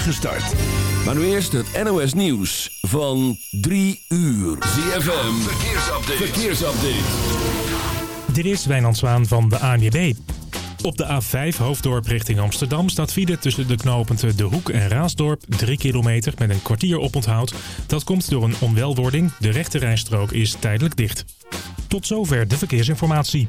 start. Maar nu eerst het NOS Nieuws van 3 uur. ZFM, verkeersupdate. verkeersupdate. Dit is Wijnand Zwaan van de ANWB. Op de A5 Hoofddorp richting Amsterdam staat file tussen de knooppunten De Hoek en Raasdorp 3 kilometer met een kwartier oponthoud. Dat komt door een onwelwording. De rechte rijstrook is tijdelijk dicht. Tot zover de verkeersinformatie.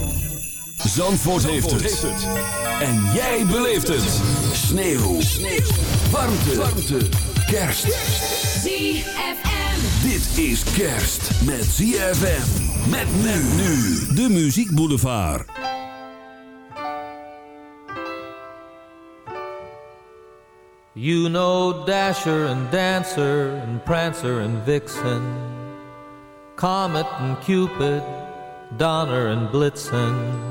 Zandvoort, heeft, het. En jij beleeft het. Sneeuw. Sneeuw. Warmte. Warmte. Kerst. ZFM. Dit is kerst met ZFM. Met men nu. De Muziek Boulevard. You know Dasher and Dancer and Prancer and Vixen, Comet and Cupid, Donner and Blitzen.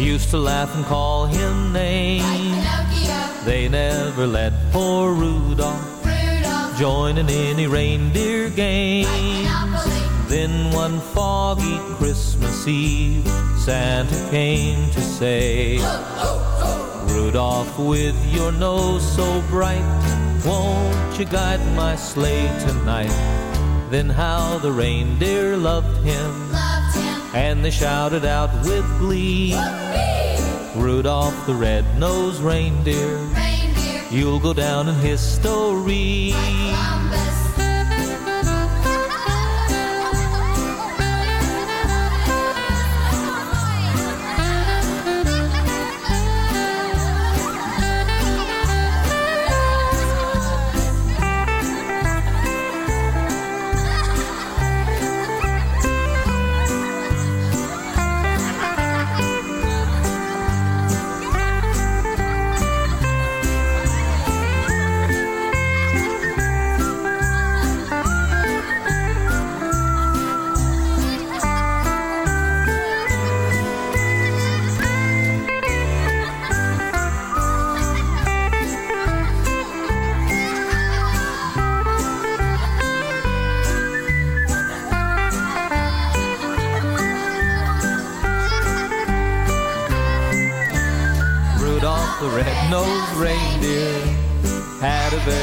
used to laugh and call him names. They never let poor Rudolph Rudolph, join in any reindeer games. Then one foggy Christmas Eve, Santa came to say, Rudolph, with your nose so bright, won't you guide my sleigh tonight? Then how the reindeer Loved him, and they shouted out with glee, Rudolph the red-nosed reindeer, reindeer, you'll go down in history.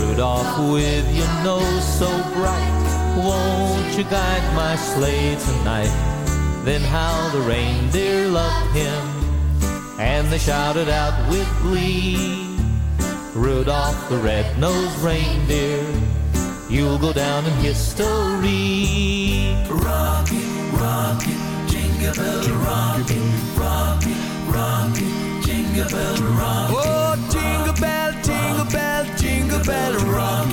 Rudolph, with your nose so bright, won't you guide my sleigh tonight? Then how the reindeer loved him, and they shouted out with glee, Rudolph the red-nosed reindeer, you'll go down in history. Rocky, rocky, jingle bell rocky, rocky, rocky, jingle bell rocky. Oh, jingle bell, bell, jingle bell rock,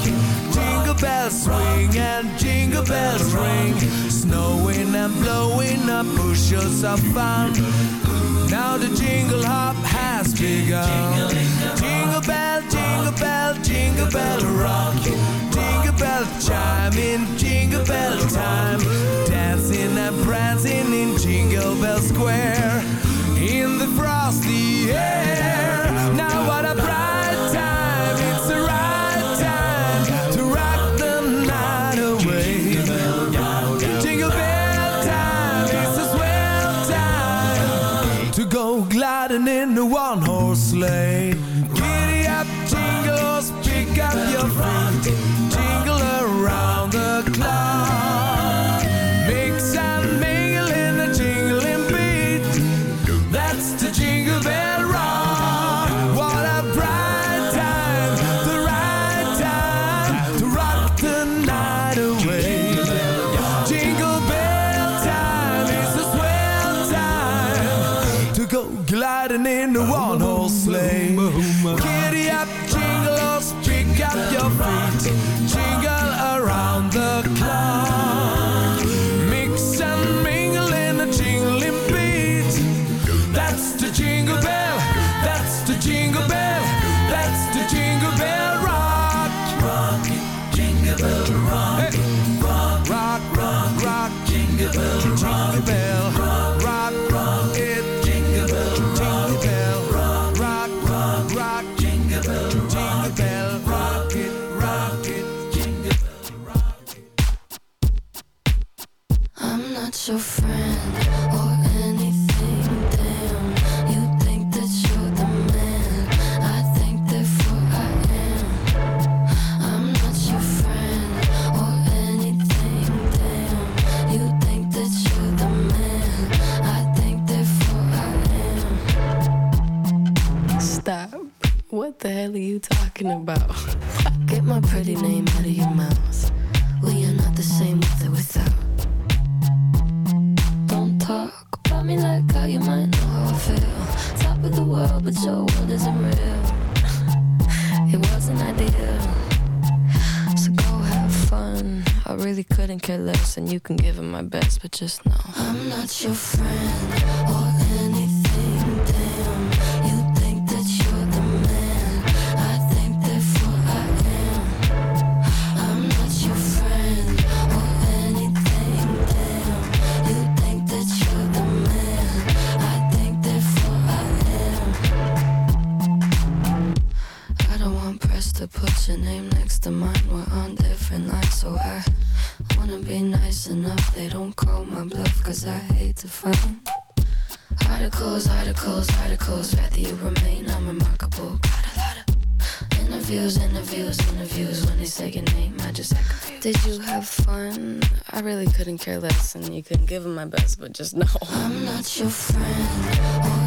jingle bells swing and jingle bells ring. Snowing and blowing up bushels of fun. Now the jingle hop has begun. Jingle bell, jingle bell, jingle bell rock, jingle bell chime in jingle bell time. Dancing and prancing in Jingle Bell Square in the frosty air. riding in the one horse lane. Giddy up, jingles, pick up your feet, jingle around the clock. really couldn't care less, and you can give him my best, but just know. I'm not your friend They don't call my bluff cause I hate to find Articles, articles, articles, rather you remain unremarkable. Got a lot of interviews, interviews, interviews. When they say your name, I just act. Did you have fun? I really couldn't care less, and you couldn't give them my best, but just know. I'm not your friend.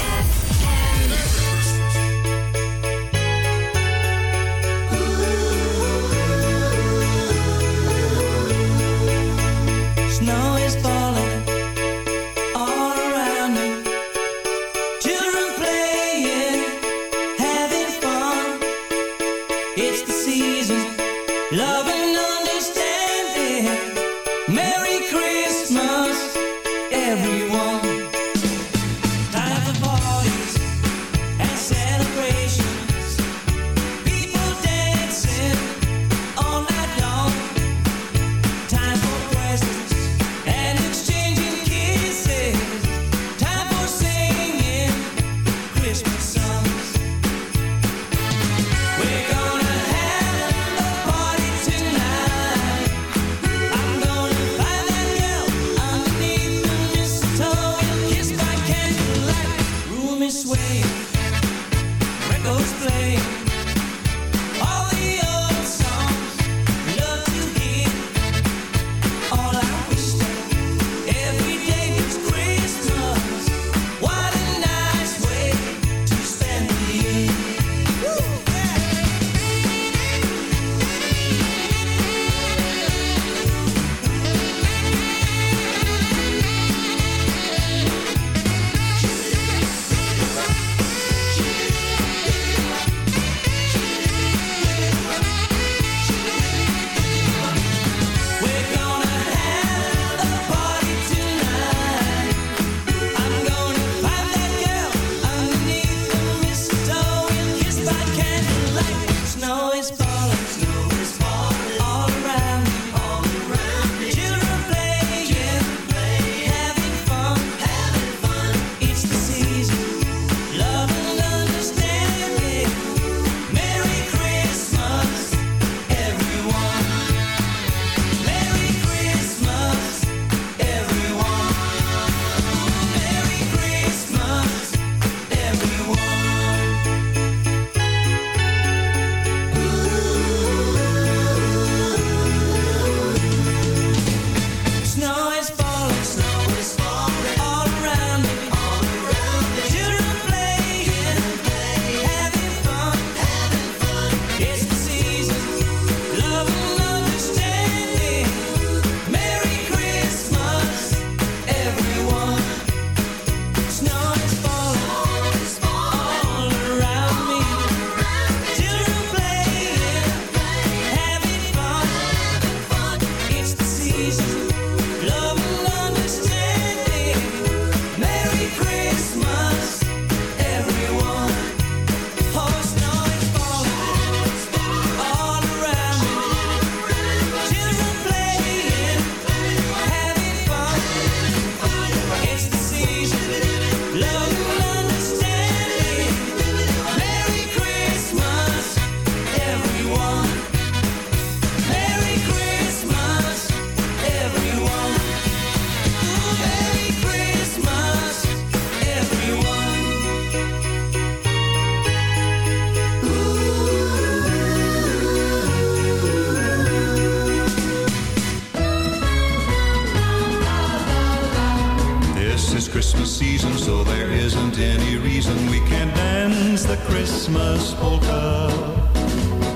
Christmas polka.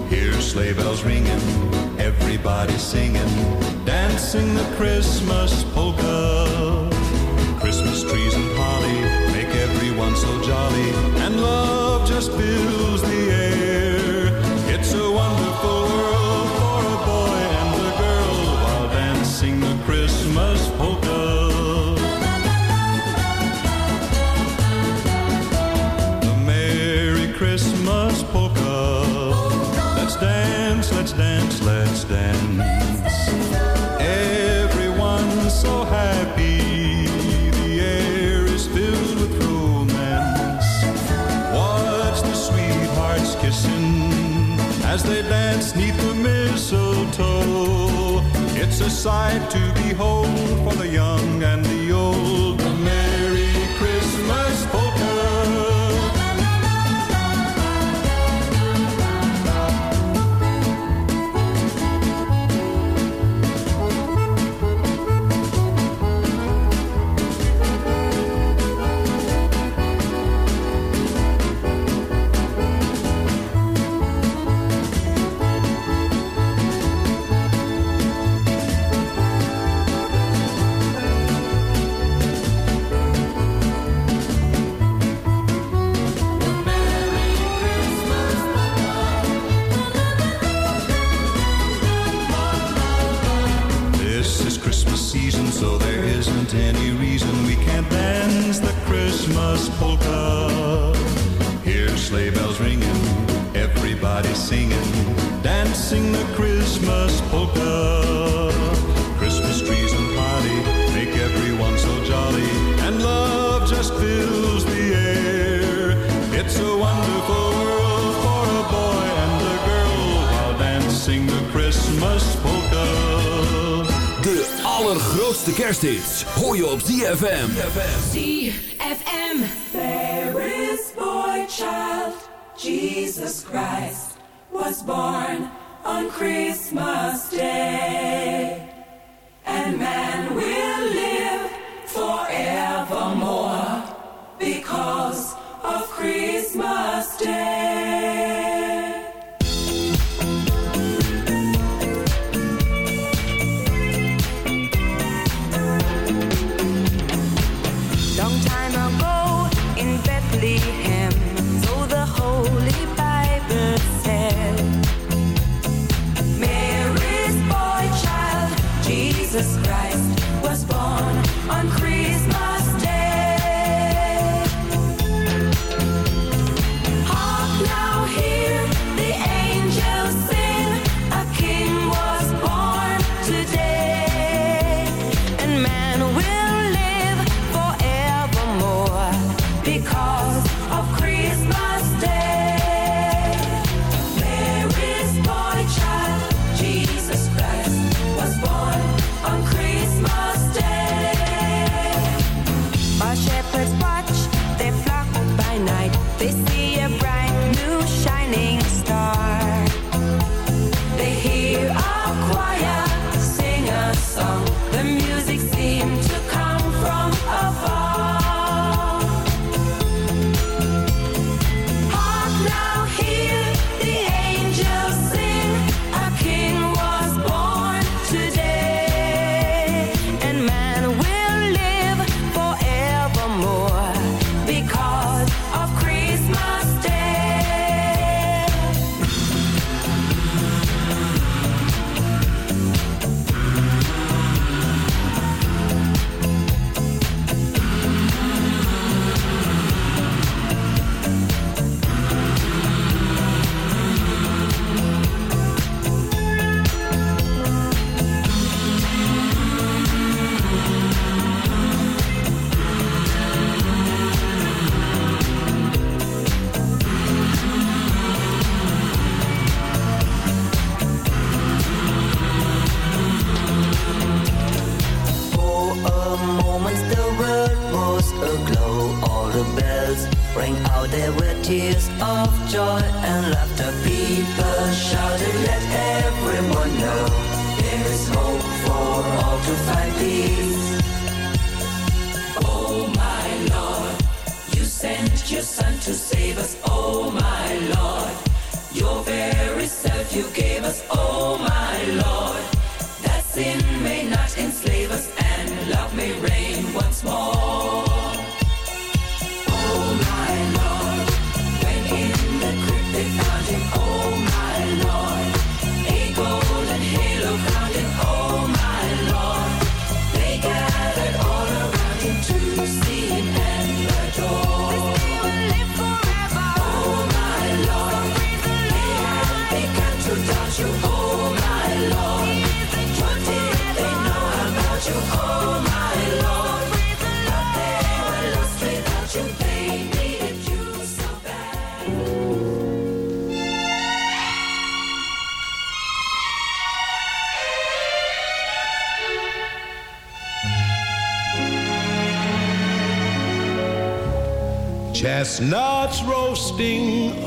Hear sleigh bells ringing, everybody singing, dancing the Christmas side to isn't any reason we can't dance the Christmas polka. Hear sleigh bells ringing kersthits. Hoor je op ZFM. ZFM. There is boy child. Jesus Christ was born on Christmas Day. And man will live forevermore because of Christmas Day.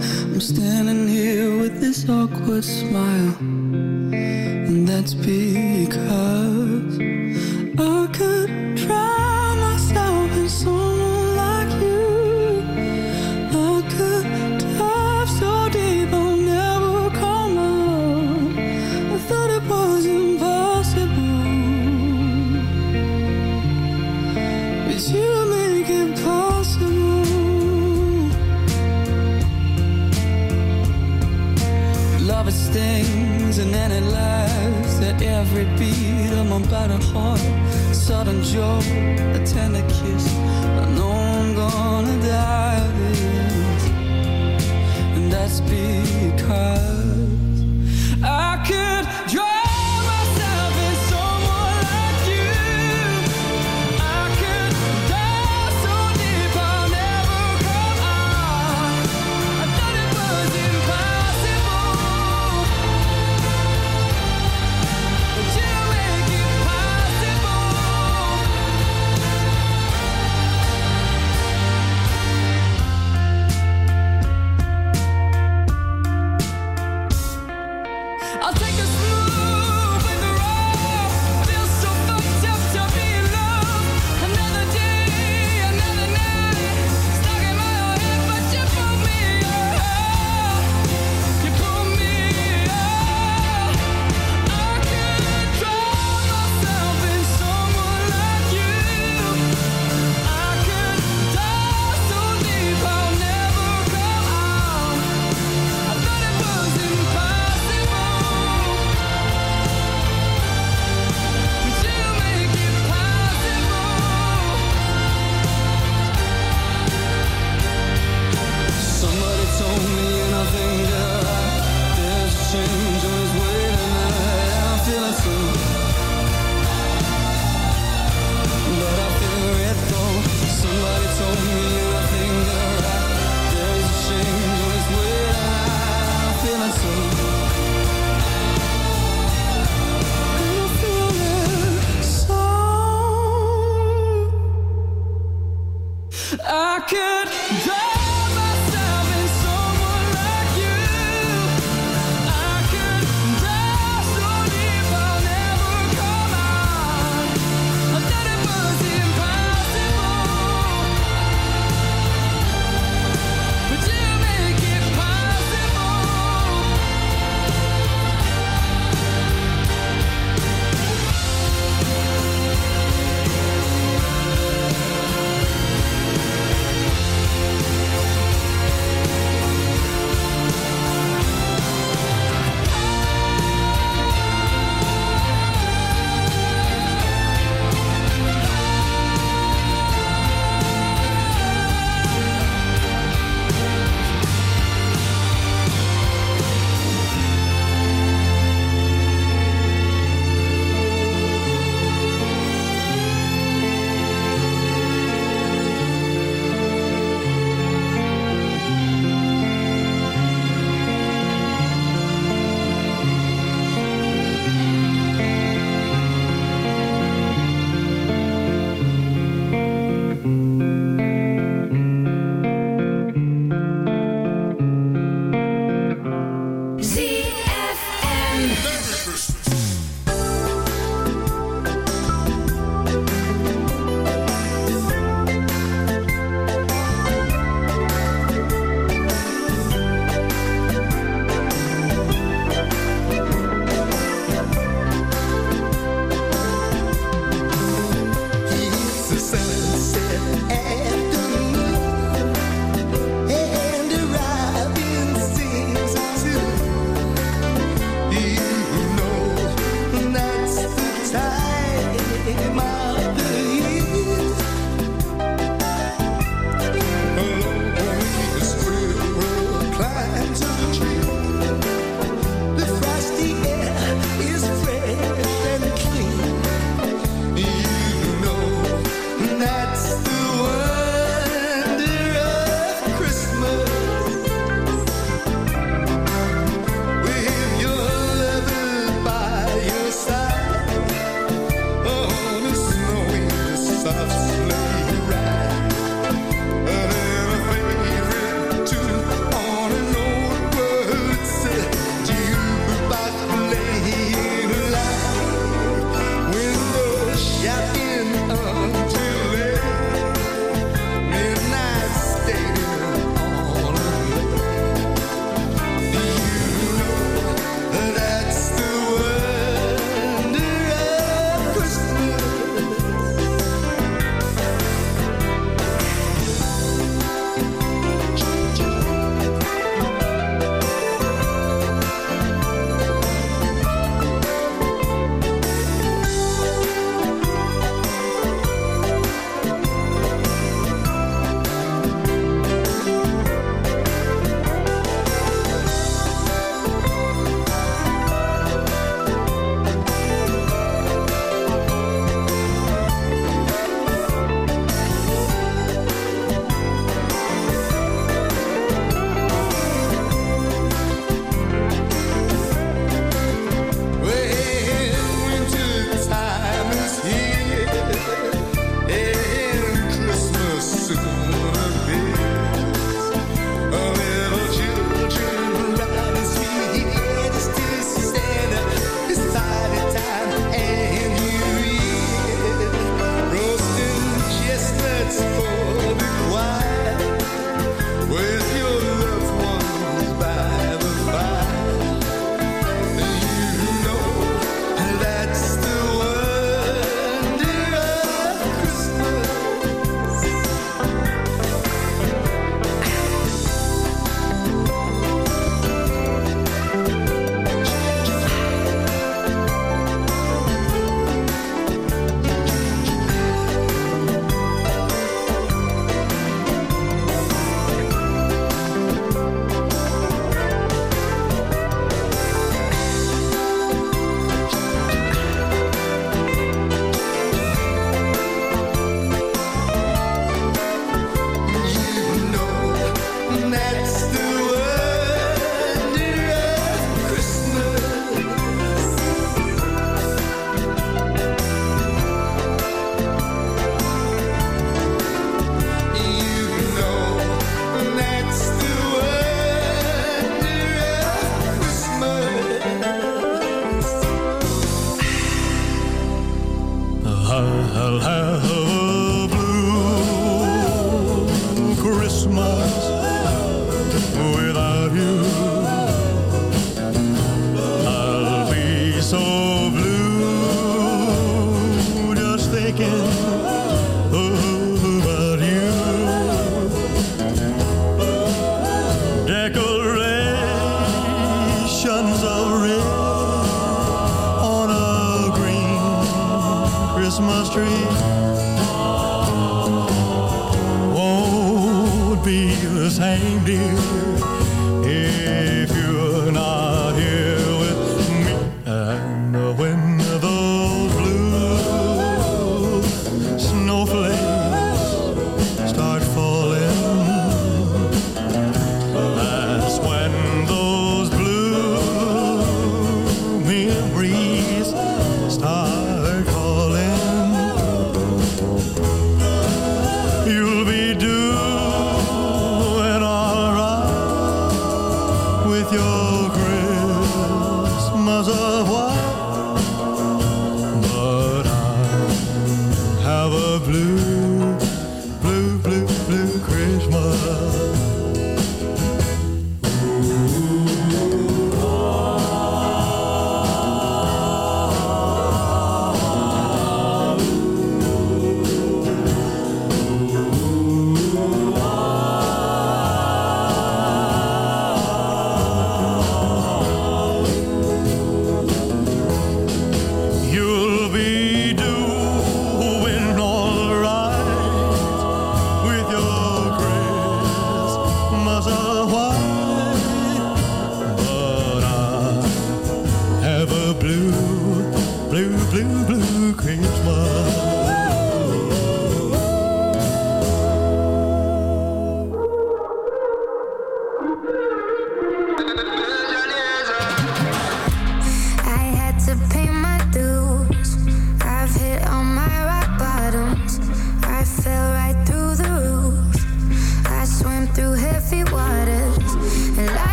I'm standing here with this awkward smile. And that's because 就。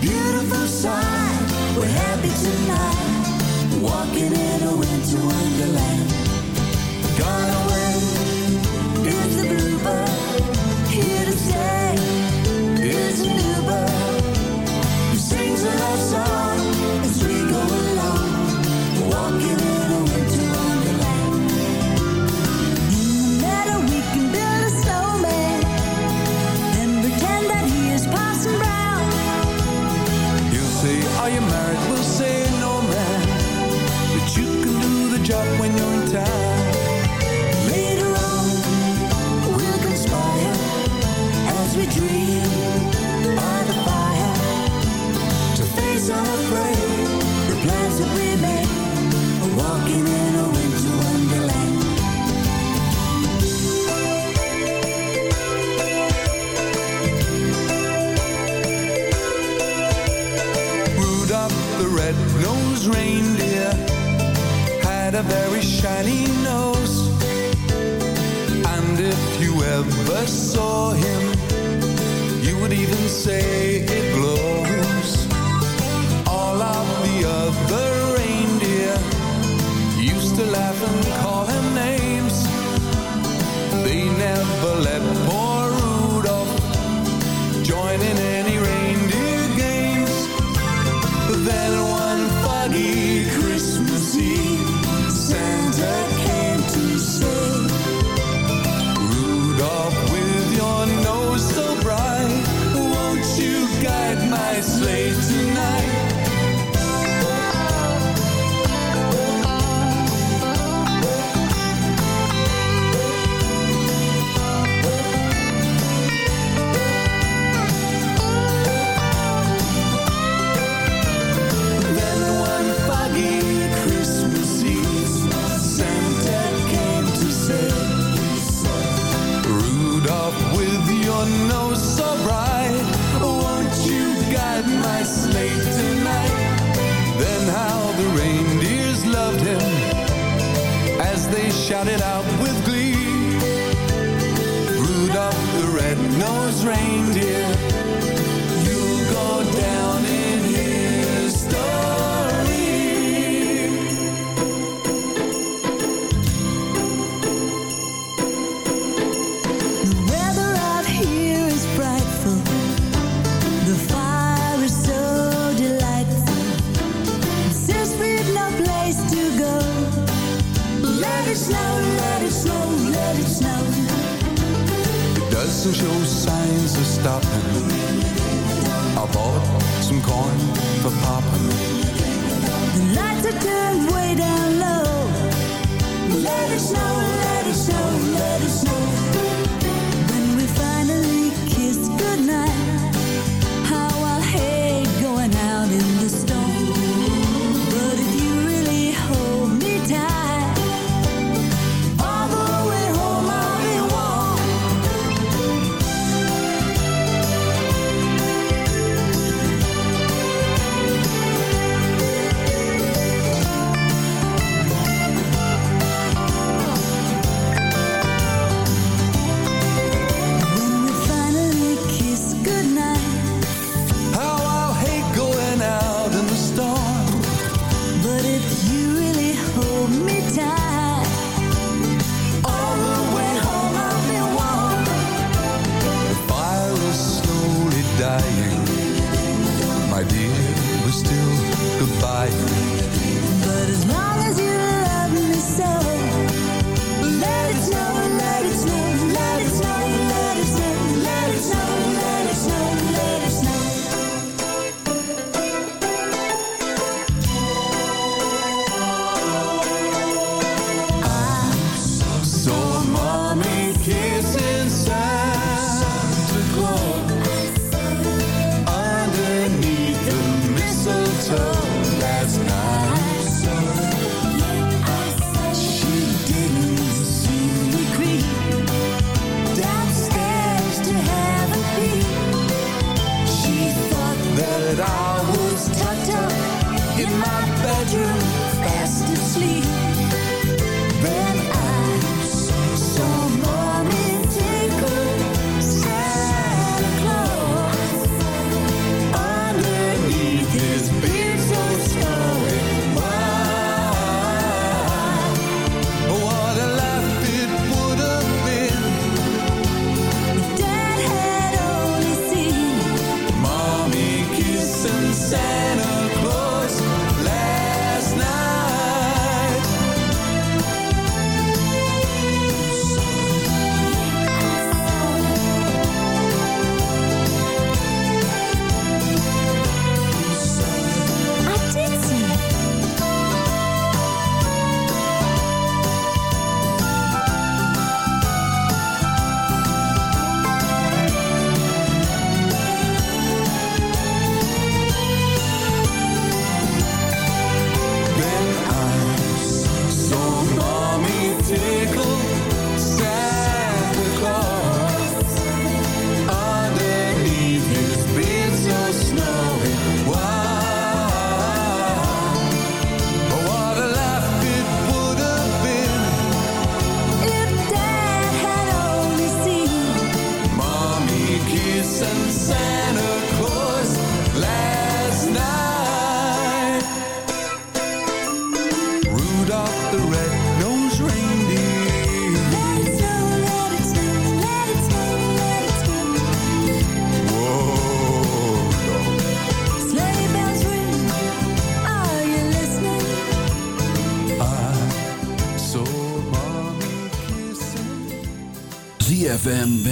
beautiful sign. We're happy tonight, walking in a winter wonderland. Gone away. first saw him, you would even say it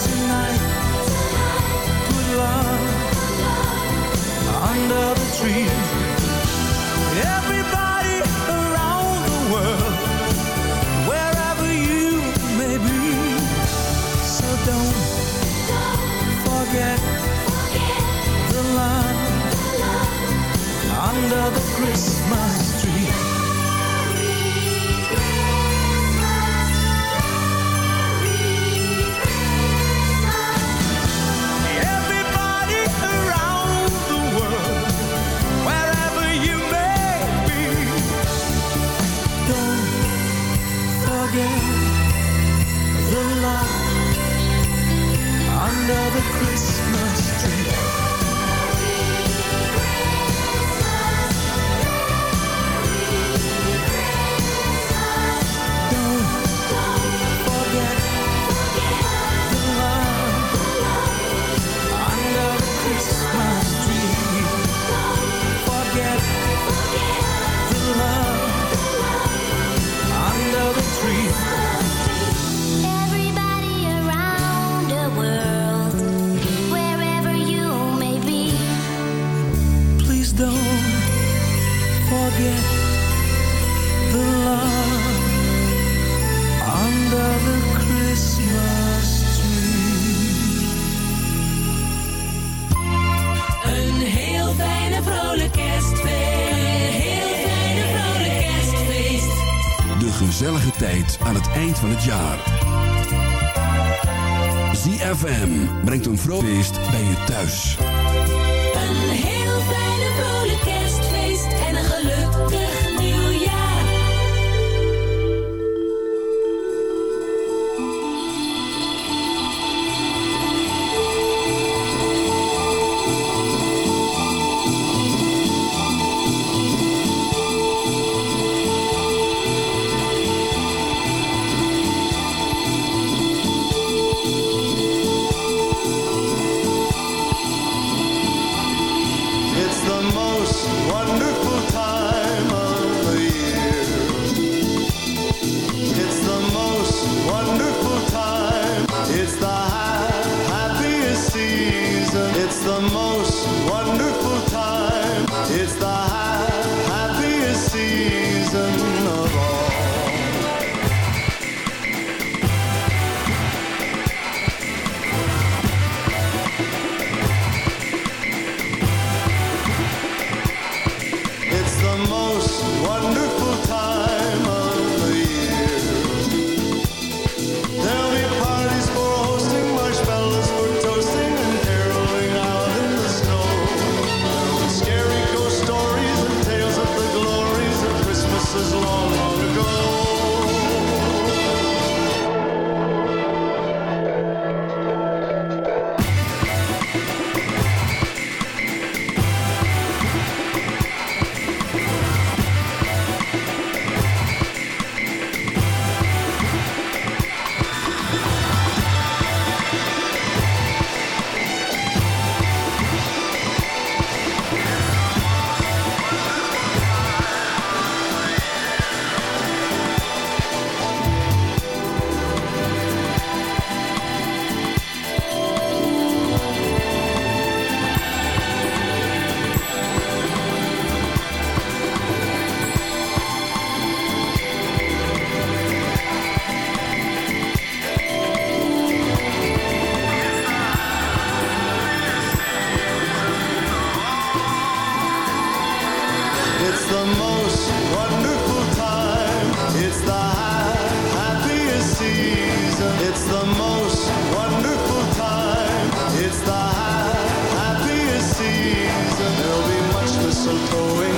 tonight. Love under the tree. Everybody around the world, wherever you may be. So don't forget the love under the Christmas. Sandık mistletoe